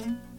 Bye.